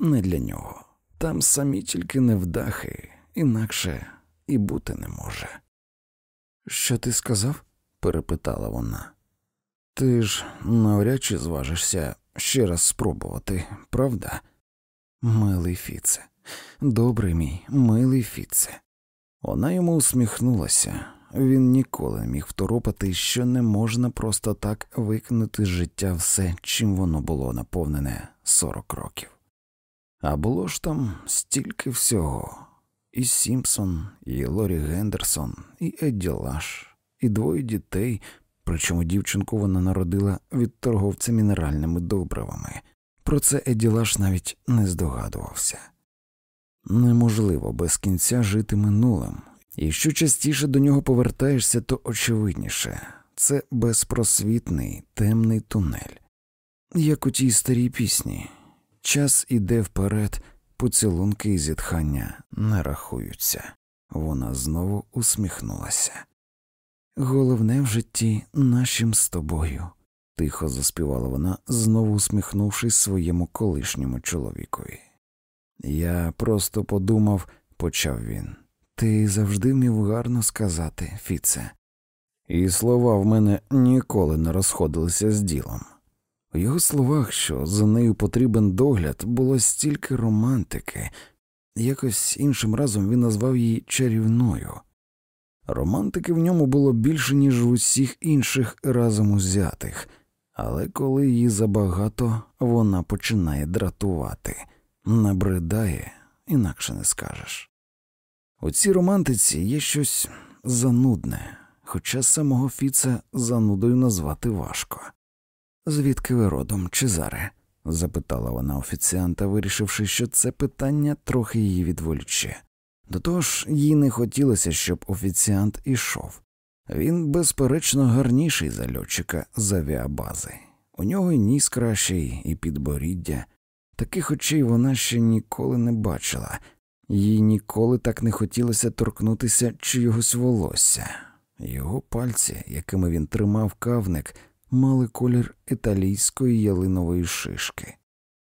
не для нього. Там самі тільки невдахи, інакше і бути не може. Що ти сказав? перепитала вона. Ти ж навряд чи зважишся ще раз спробувати, правда? Милий Фіце, добрий мій, милий Фіце. Вона йому усміхнулася. Він ніколи не міг второпати, що не можна просто так викинути з життя все, чим воно було наповнене сорок років. А було ж там стільки всього і Сімпсон, і Лорі Гендерсон, і Едді Лаш, і двоє дітей, причому дівчинку вона народила від торговця мінеральними добривами. Про це Едді Лаш навіть не здогадувався. Неможливо без кінця жити минулим, і що частіше до нього повертаєшся, то очевидніше це безпросвітний темний тунель, як у тій старій пісні. Час іде вперед, поцілунки і зітхання не рахуються. Вона знову усміхнулася. Головне в житті нашим з тобою, тихо заспівала вона, знову усміхнувшись своєму колишньому чоловікові. Я просто подумав, почав він. Ти завжди вмів гарно сказати, Фіце. І слова в мене ніколи не розходилися з ділом. У його словах, що за нею потрібен догляд, було стільки романтики, якось іншим разом він назвав її чарівною. Романтики в ньому було більше, ніж в усіх інших разом узятих, але коли її забагато, вона починає дратувати, набридає, інакше не скажеш. У цій романтиці є щось занудне, хоча самого Фіца занудою назвати важко. Звідки ви родом, Чезаре? запитала вона офіціанта, вирішивши, що це питання трохи її відволіче. До того ж, їй не хотілося, щоб офіціант ішов. Він, безперечно, гарніший за льотчика з авіабази. У нього й ніс кращий, і підборіддя. Таких очей вона ще ніколи не бачила, їй ніколи так не хотілося торкнутися чогось волосся. Його пальці, якими він тримав кавник, мали колір італійської ялинової шишки.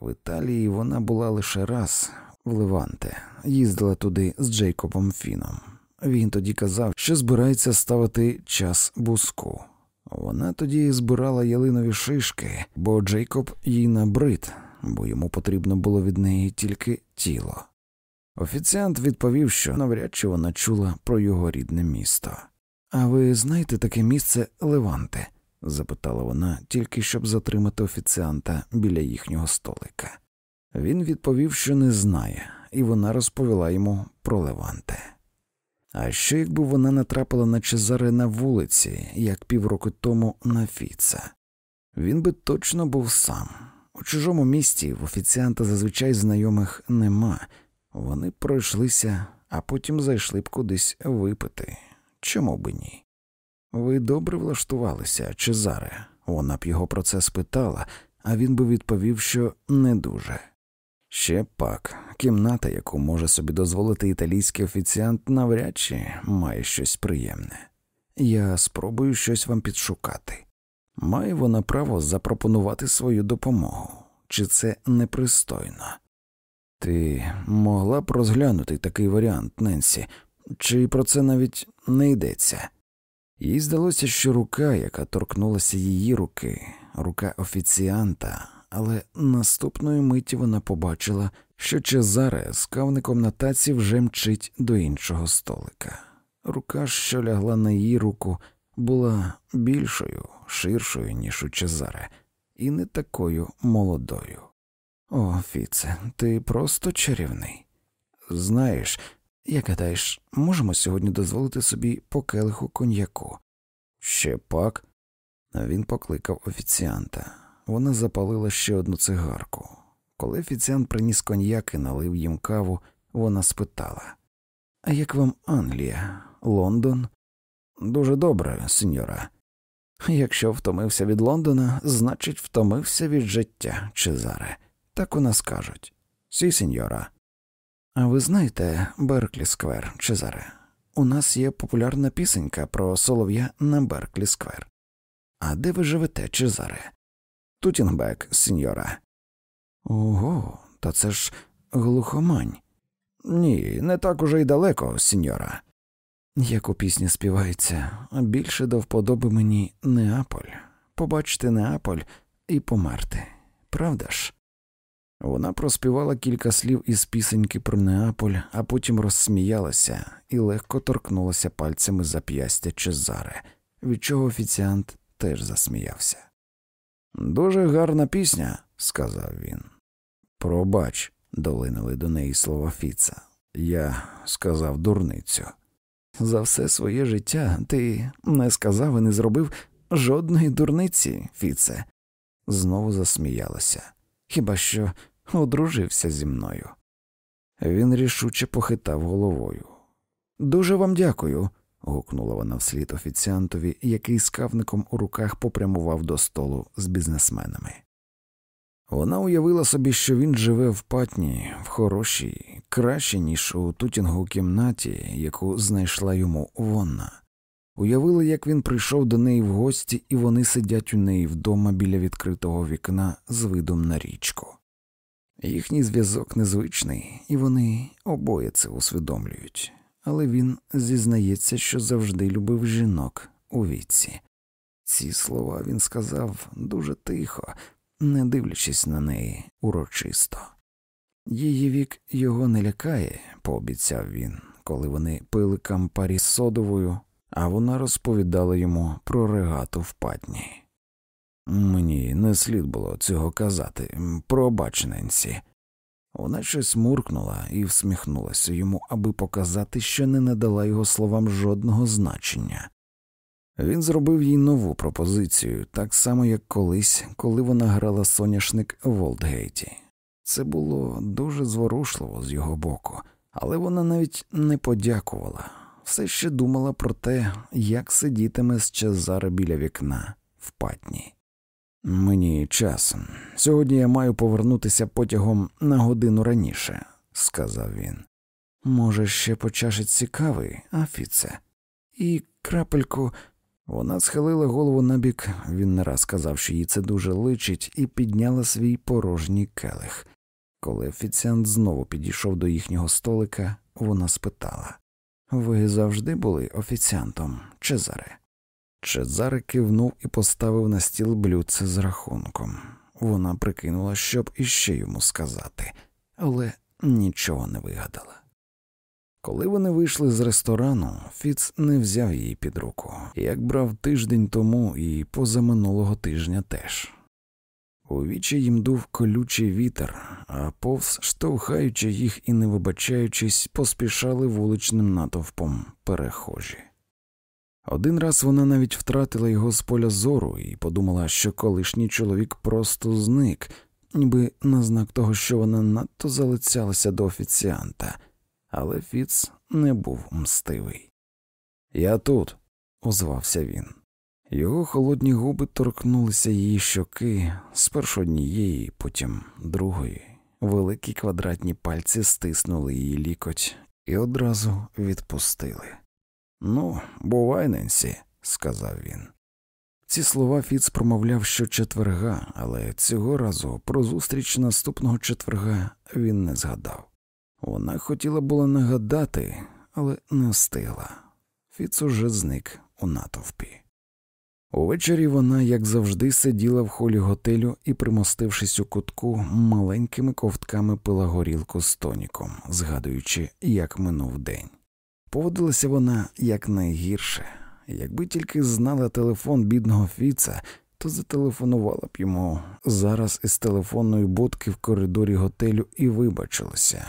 В Італії вона була лише раз в Леванте, їздила туди з Джейкобом Фіном. Він тоді казав, що збирається ставити час буску. Вона тоді збирала ялинові шишки, бо Джейкоб їй набрид, бо йому потрібно було від неї тільки тіло. Офіціант відповів, що навряд чи вона чула про його рідне місто. А ви знаєте таке місце Леванте? Запитала вона, тільки щоб затримати офіціанта біля їхнього столика. Він відповів, що не знає, і вона розповіла йому про Леванте. А що якби вона натрапила на Чезаре на вулиці, як півроку тому на Фіца? Він би точно був сам. У чужому місті в офіціанта зазвичай знайомих нема, вони пройшлися, а потім зайшли б кудись випити. Чому би ні? Ви добре влаштувалися, Чезаре? Вона б його про це спитала, а він би відповів, що не дуже. Ще пак, кімната, яку може собі дозволити італійський офіціант, навряд чи має щось приємне. Я спробую щось вам підшукати. Має вона право запропонувати свою допомогу, чи це непристойно? Ти могла б розглянути такий варіант, Ненсі, чи про це навіть не йдеться? Їй здалося, що рука, яка торкнулася її руки, рука офіціанта, але наступної миті вона побачила, що Чезаре з кавником на таці вже мчить до іншого столика. Рука, що лягла на її руку, була більшою, ширшою, ніж у Чезаре, і не такою молодою. О, Фіце, ти просто чарівний. Знаєш, як гадаєш, можемо сьогодні дозволити собі по келиху коньяку? Ще пак. Він покликав офіціанта. Вона запалила ще одну цигарку. Коли офіціант приніс коньяк і налив їм каву, вона спитала А як вам Англія, Лондон? Дуже добре, сеньора. Якщо втомився від Лондона, значить втомився від життя, Чезаре. Так у нас кажуть. Sì, сеньора. А ви знаєте, Берклі Сквер, Чезаре, у нас є популярна пісенька про солов'я на Берклі Сквер. А де ви живете, Чезаре? Тутінг Бек, сеньора. Ого, Та це ж глухомань. Ні, не так уже й далеко, сіньора. Як у пісні співається, більше до вподоби мені Неаполь, побачити Неаполь і померти, правда ж? Вона проспівала кілька слів із пісеньки про Неаполь, а потім розсміялася і легко торкнулася пальцями зап'ястя Чезаре, від чого офіціант теж засміявся. Дуже гарна пісня, сказав він. Пробач, долинули до неї слова Фіца. Я сказав дурницю. За все своє життя ти не сказав і не зробив жодної дурниці, Фіце. Знову засміялася. Хіба що одружився зі мною. Він рішуче похитав головою. Дуже вам дякую. гукнула вона вслід офіціантові, який з кавником у руках попрямував до столу з бізнесменами. Вона уявила собі, що він живе в патні, в хорошій, краще, ніж у тутінгу кімнаті, яку знайшла йому Вонна. Уявила, як він прийшов до неї в гості, і вони сидять у неї вдома біля відкритого вікна з видом на річку. Їхній зв'язок незвичний, і вони обоє це усвідомлюють, але він зізнається, що завжди любив жінок у віці. Ці слова він сказав дуже тихо, не дивлячись на неї урочисто. Її вік його не лякає, пообіцяв він, коли вони пили кампарі содовою, а вона розповідала йому про регату в патні. Мені не слід було цього казати, пробач, Ненсі. Вона щось муркнула і всміхнулася йому, аби показати, що не надала його словам жодного значення. Він зробив їй нову пропозицію, так само, як колись, коли вона грала соняшник в Волдгейті. Це було дуже зворушливо з його боку, але вона навіть не подякувала, все ще думала про те, як сидітиме з Чезаре біля вікна в патні. Мені час. Сьогодні я маю повернутися потягом на годину раніше, сказав він. Може, ще по чашиці кави, Афіце, і крапельку. Вона схилила голову набік, він не раз сказав, що їй це дуже личить, і підняла свій порожній келих. Коли офіціант знову підійшов до їхнього столика, вона спитала Ви завжди були офіціантом, Чезаре? Чезаре кивнув і поставив на стіл блюдце з рахунком. Вона прикинула, щоб іще йому сказати, але нічого не вигадала. Коли вони вийшли з ресторану, Фіц не взяв її під руку, як брав тиждень тому і позаминулого тижня теж. У вічі їм дув колючий вітер, а повз, штовхаючи їх і не вибачаючись, поспішали вуличним натовпом перехожі. Один раз вона навіть втратила його з поля зору і подумала, що колишній чоловік просто зник, ніби на знак того, що вона надто залицялася до офіціанта, але Фіц не був мстивий. Я тут, озвався він. Його холодні губи торкнулися її щоки спершу однієї, потім другої. Великі квадратні пальці стиснули її лікоть і одразу відпустили. Ну, бувай, Ненсі, сказав він. Ці слова Фіц промовляв щочетверга, але цього разу про зустріч наступного четверга він не згадав. Вона хотіла було нагадати, але не встигла. Фіц уже зник у натовпі. Увечері вона, як завжди, сиділа в холі готелю і, примостившись у кутку, маленькими ковтками пила горілку з тоніком, згадуючи, як минув день. Поводилася вона якнайгірше. Якби тільки знала телефон бідного Фіца, то зателефонувала б йому зараз із телефонної будки в коридорі готелю і вибачилася.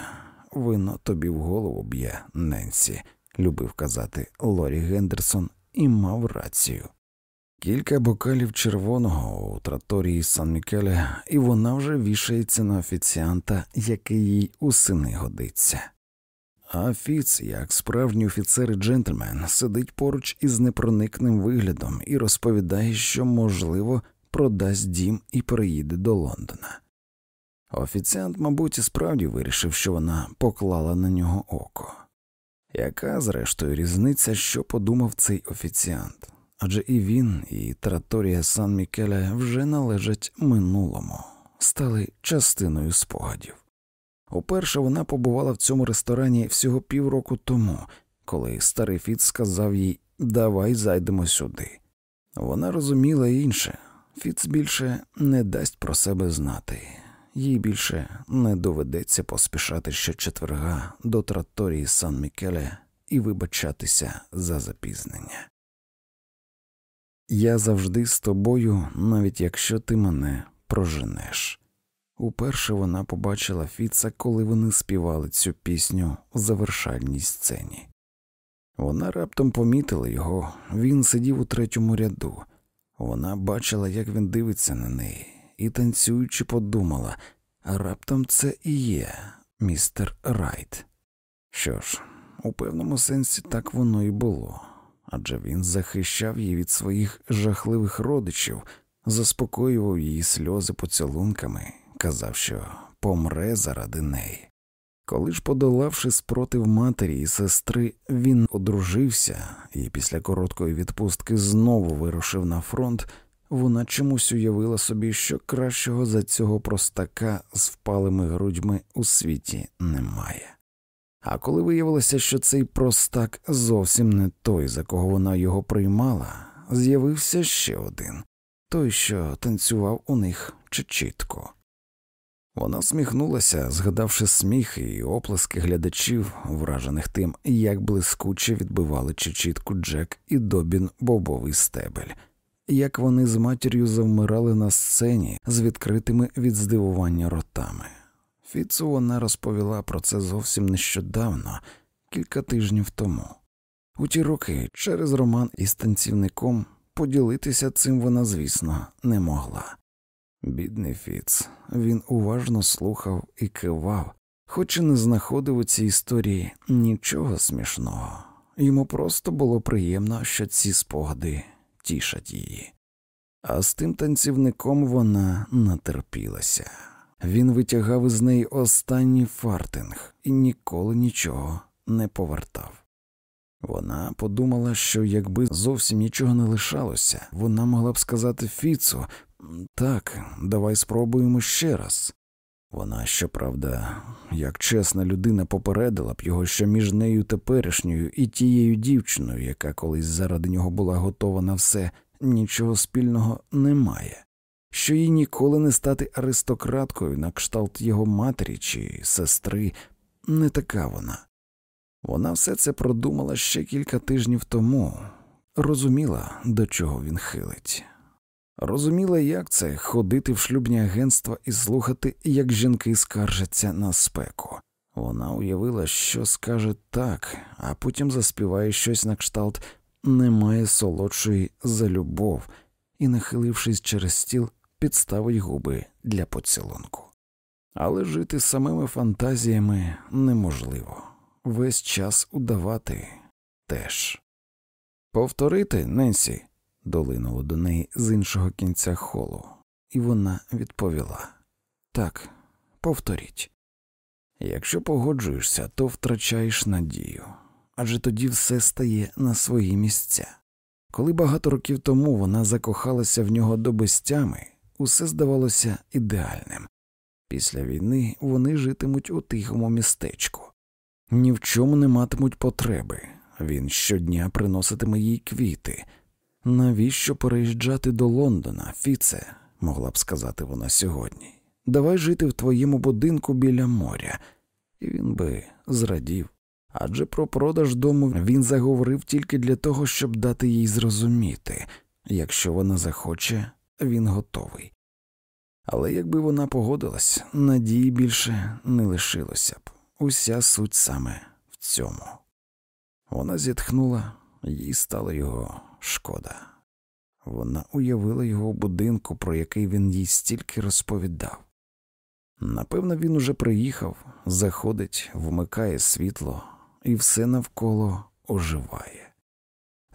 Вино тобі в голову б'є, Ненсі, любив казати Лорі Гендерсон, і мав рацію. Кілька бокалів червоного у траторії Сан Мікеле, і вона вже вішається на офіціанта, який їй у сини годиться. А Фіц, як справжній офіцер і джентльмен, сидить поруч із непроникним виглядом і розповідає, що, можливо, продасть дім і приїде до Лондона. Офіціант, мабуть, і справді вирішив, що вона поклала на нього око. Яка, зрештою, різниця, що подумав цей офіціант? Адже і він, і траторія Сан Мікеле вже належать минулому, стали частиною спогадів. Уперше вона побувала в цьому ресторані всього півроку тому, коли старий Фіц сказав їй Давай зайдемо сюди. Вона розуміла інше Фіц більше не дасть про себе знати, їй більше не доведеться поспішати щочетверга до траторії Сан Мікеле і вибачатися за запізнення. Я завжди з тобою, навіть якщо ти мене проженеш. Уперше вона побачила Фіца, коли вони співали цю пісню у завершальній сцені. Вона раптом помітила його, він сидів у третьому ряду. Вона бачила, як він дивиться на неї, і танцюючи, подумала, а раптом це і є містер Райт. Що ж, у певному сенсі так воно і було, адже він захищав її від своїх жахливих родичів, заспокоював її сльози поцілунками, казав, що помре заради неї. Коли ж, подолавши спротив матері і сестри, він одружився і після короткої відпустки знову вирушив на фронт, вона чомусь уявила собі, що кращого за цього простака з впалими грудьми у світі немає. А коли виявилося, що цей простак зовсім не той, за кого вона його приймала, з'явився ще один той, що танцював у них чітко. Вона всміхнулася, згадавши сміх і оплески глядачів, вражених тим, як блискуче відбивали чечітку Джек і Добін бобовий стебель, як вони з матір'ю завмирали на сцені з відкритими від здивування ротами. Фіцу вона розповіла про це зовсім нещодавно, кілька тижнів тому. У ті роки через роман із танцівником поділитися цим вона, звісно, не могла. Бідний Фіц, він уважно слухав і кивав, хоч і не знаходив у цій історії нічого смішного. Йому просто було приємно, що ці спогади тішать її. А з тим танцівником вона натерпілася. Він витягав із неї останній фартинг і ніколи нічого не повертав. Вона подумала, що якби зовсім нічого не лишалося, вона могла б сказати Фіцу так, давай спробуємо ще раз. Вона, щоправда, як чесна людина попередила б його, що між нею теперішньою і тією дівчиною, яка колись заради нього була готова на все, нічого спільного немає, що їй ніколи не стати аристократкою на кшталт його матері чи сестри, не така вона. Вона все це продумала ще кілька тижнів тому, розуміла, до чого він хилить. Розуміла, як це ходити в шлюбні агентства і слухати, як жінки скаржаться на спеку. Вона уявила, що скаже так, а потім заспіває щось на кшталт немає солодшої за любов і, нахилившись через стіл, підставить губи для поцілунку. Але жити самими фантазіями неможливо, весь час удавати теж. Повторити, Ненсі долинуло до неї з іншого кінця холу, і вона відповіла так, повторіть. Якщо погоджуєшся, то втрачаєш надію, адже тоді все стає на свої місця. Коли багато років тому вона закохалася в нього до безтями, усе здавалося ідеальним. Після війни вони житимуть у тихому містечку, ні в чому не матимуть потреби. Він щодня приноситиме їй квіти, Навіщо переїжджати до Лондона, Фіце, могла б сказати вона сьогодні. Давай жити в твоєму будинку біля моря, і він би зрадів. Адже про продаж дому він заговорив тільки для того, щоб дати їй зрозуміти якщо вона захоче, він готовий. Але якби вона погодилась, надії більше не лишилося б. Уся суть саме в цьому. Вона зітхнула, їй стало його шкода. Вона уявила його у будинку, про який він їй стільки розповідав. Напевно, він уже приїхав, заходить, вмикає світло, і все навколо оживає.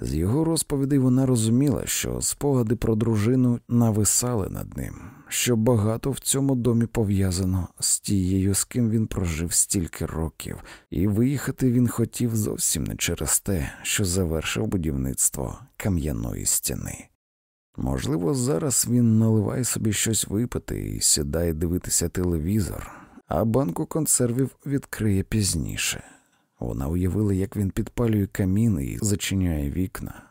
З його розповідей вона розуміла, що спогади про дружину нависали над ним, що багато в цьому домі пов'язано з тією, з ким він прожив стільки років, і виїхати він хотів зовсім не через те, що завершив будівництво кам'яної стіни. Можливо, зараз він наливає собі щось випити і сідає дивитися телевізор, а банку консервів відкриє пізніше. Вона уявила, як він підпалює камін і зачиняє вікна.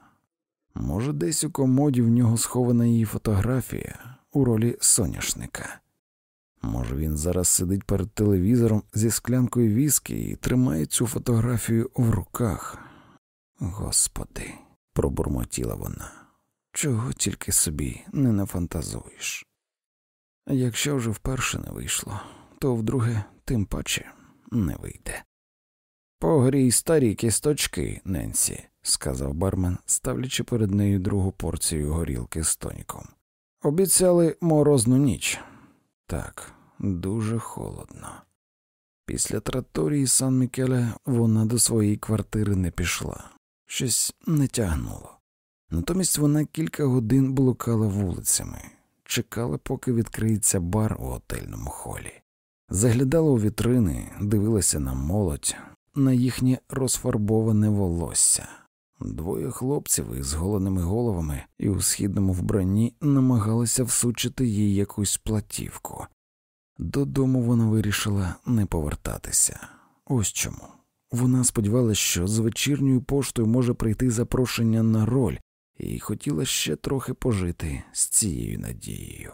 Може, десь у комоді в нього схована її фотографія у ролі соняшника. Може, він зараз сидить перед телевізором зі склянкою віскі і тримає цю фотографію в руках. Господи, пробурмотіла вона, чого тільки собі не нафантазуєш. Якщо вже вперше не вийшло, то вдруге тим паче не вийде. Погрій старі кісточки, Ненсі, сказав бармен, ставлячи перед нею другу порцію горілки з тоніком. Обіцяли морозну ніч. Так, дуже холодно. Після траторії Сан Мікеле вона до своєї квартири не пішла, щось не тягнуло. Натомість вона кілька годин блукала вулицями, чекала, поки відкриється бар у готельному холі, заглядала у вітрини, дивилася на молодь, на їхнє розфарбоване волосся. Двоє хлопців із голеними головами і у східному вбранні намагалися всучити їй якусь платівку. Додому вона вирішила не повертатися. Ось чому. Вона сподівалася, що з вечірньою поштою може прийти запрошення на роль, і хотіла ще трохи пожити з цією надією.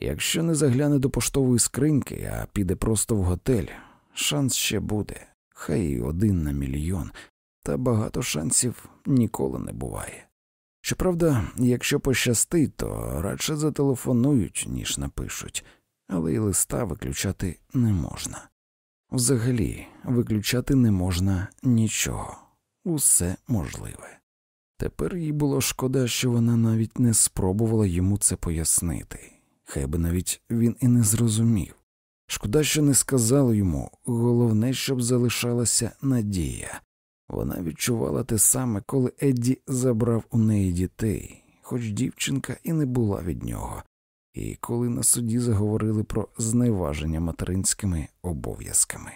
Якщо не загляне до поштової скриньки, а піде просто в готель, шанс ще буде, хай і один на мільйон, та багато шансів ніколи не буває. Щоправда, якщо пощастить, то радше зателефонують, ніж напишуть, але й листа виключати не можна. Взагалі, виключати не можна нічого, усе можливе. Тепер їй було шкода, що вона навіть не спробувала йому це пояснити, хай би навіть він і не зрозумів. Шкода, що не сказала йому, головне, щоб залишалася надія. Вона відчувала те саме, коли Едді забрав у неї дітей, хоч дівчинка і не була від нього, і коли на суді заговорили про зневаження материнськими обов'язками.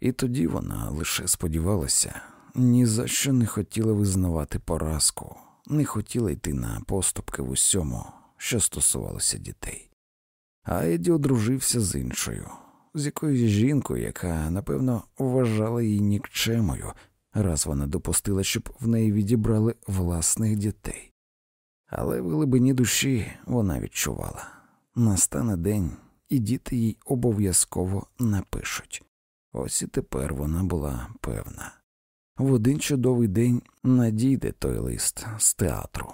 І тоді вона лише сподівалася, ні за що не хотіла визнавати поразку, не хотіла йти на поступки в усьому, що стосувалося дітей. А Еді одружився з іншою, з якоюсь жінкою, яка, напевно, вважала її нікчемою, раз вона допустила, щоб в неї відібрали власних дітей. Але в глибині душі вона відчувала настане день, і діти їй обов'язково напишуть. Ось і тепер вона була певна. В один чудовий день надійде той лист з театру.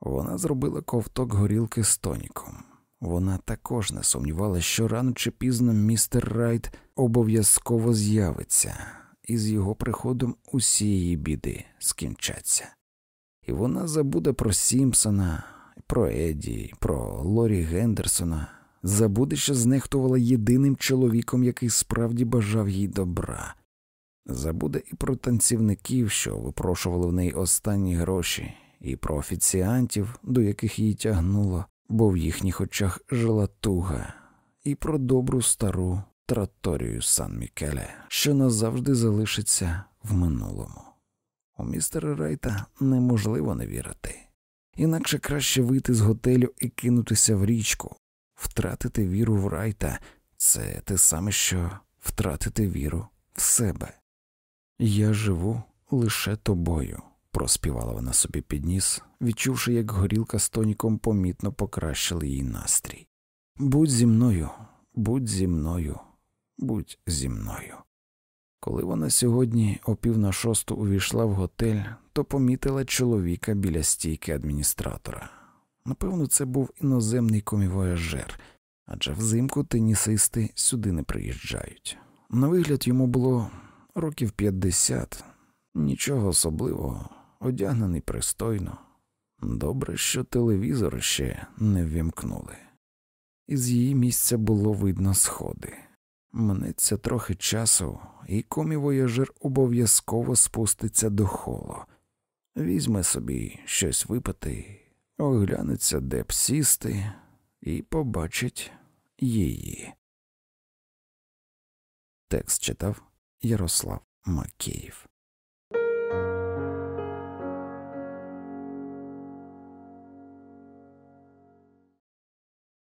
Вона зробила ковток горілки з тоніком. Вона також не сумнівалася, що рано чи пізно містер Райт обов'язково з'явиться, і з його приходом усі її біди скінчаться. І вона забуде про Сімпсона, про Едді, про Лорі Гендерсона, забуде, що знехтувала єдиним чоловіком, який справді бажав їй добра, забуде і про танцівників, що випрошували в неї останні гроші, і про офіціантів, до яких її тягнуло, бо в їхніх очах жила туга, і про добру стару траторію Сан Мікеле, що назавжди залишиться в минулому. У містера Райта неможливо не вірити, інакше краще вийти з готелю і кинутися в річку, втратити віру в Райта це те саме, що втратити віру в себе. Я живу лише тобою, проспівала вона собі під ніс, відчувши, як горілка з тоніком помітно покращили їй настрій. Будь зі мною, будь зі мною, будь зі мною. Коли вона сьогодні о пів на шосту увійшла в готель, то помітила чоловіка біля стійки адміністратора. Напевно, це був іноземний комівояжер, адже взимку тенісисти сюди не приїжджають. На вигляд йому було років п'ятдесят, нічого особливого, одягнений пристойно. Добре, що телевізор ще не ввімкнули. Із її місця було видно сходи. Мнеться трохи часу, і комівояжер обов'язково спуститься до холо, візьме собі щось випити, оглянеться, де б сісти, і побачить її. Текст читав Ярослав Макеїв